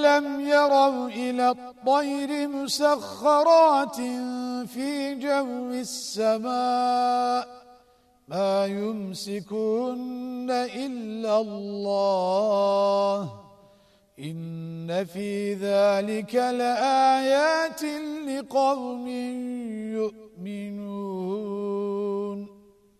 أَلَمْ يَرَوْا إِلَى الطَّيْرِ مُسَخَّرَاتٍ فِي جَوِّ السَّمَاءِ مَا يُمْسِكُهُنَّ إِلَّا اللَّهُ إِنَّ فِي ذَلِكَ لَآيَاتٍ لِقَوْمٍ